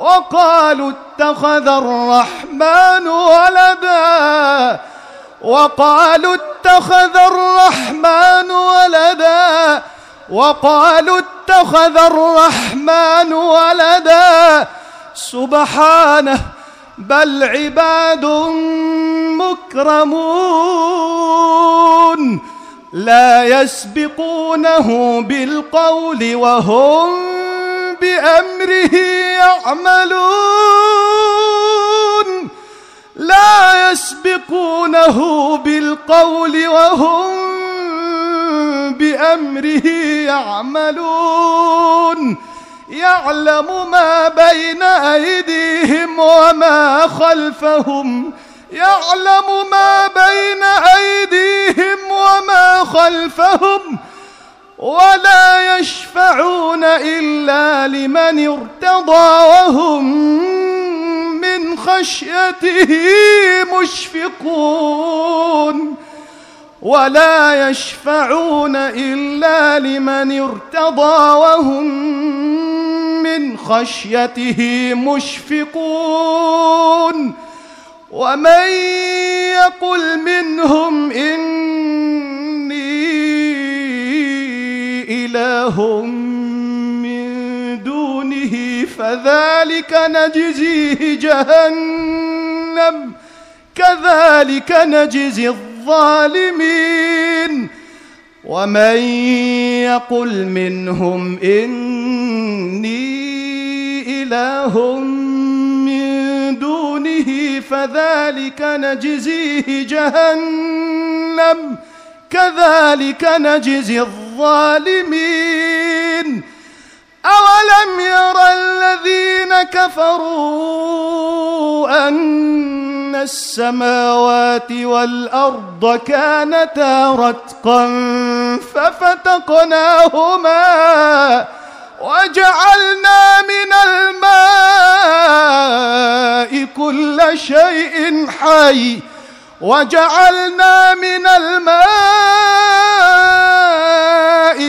وقالوا اتخذ الرحمن ولدا وقالوا اتخذ الرحمن ولدا وقالوا اتخذ الرحمن ولدا سبحانه بل عباد مكرمون لا يسبقونه بالقول وهم بأمره يعملون لا يسبقونه بالقول وهم بأمره يعملون. يعلم ما بين أيديهم وما خلفهم. يعلم ما بين أيديهم وما خلفهم. ولا يشفعون إلا لمن ارتضى وهم من خشيته مشفقون. ولا يشفعون إلا لمن ارتضى وهم من خشيته مشفقون. ومن يقل منهم إني إله من دونه فذلك نجزيه جهنم كذلك نجزي الظالمين. ومن يقل منهم إني إله من دونه فذلك نجزيه جهنم كذلك نجزي الظالمين. أولم ير الذين كفروا أن السماوات والأرض كانتا رتقا ففتقناهما وجعلنا من الماء كل شيء حي وجعلنا من الماء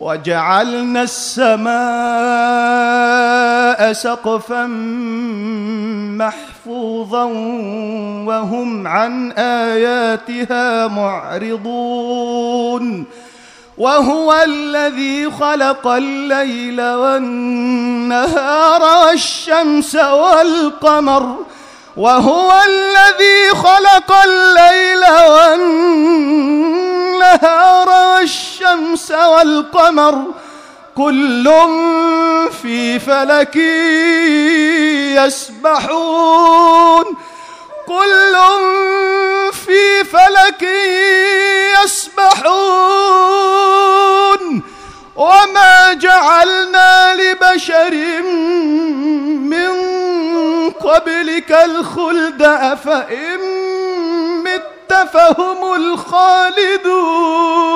وجعلنا السماء سقفا محفوظا وهم عن آياتها معرضون وهو الذي خلق الليل والنهار والشمس والقمر وهو الذي خلق الليل والنهار والشمس والقمر كل في فلك يسبحون. كل في فلك يسبحون. وما جعلنا لبشر من قبلك الخلد أفإن مت فهم الخالدون.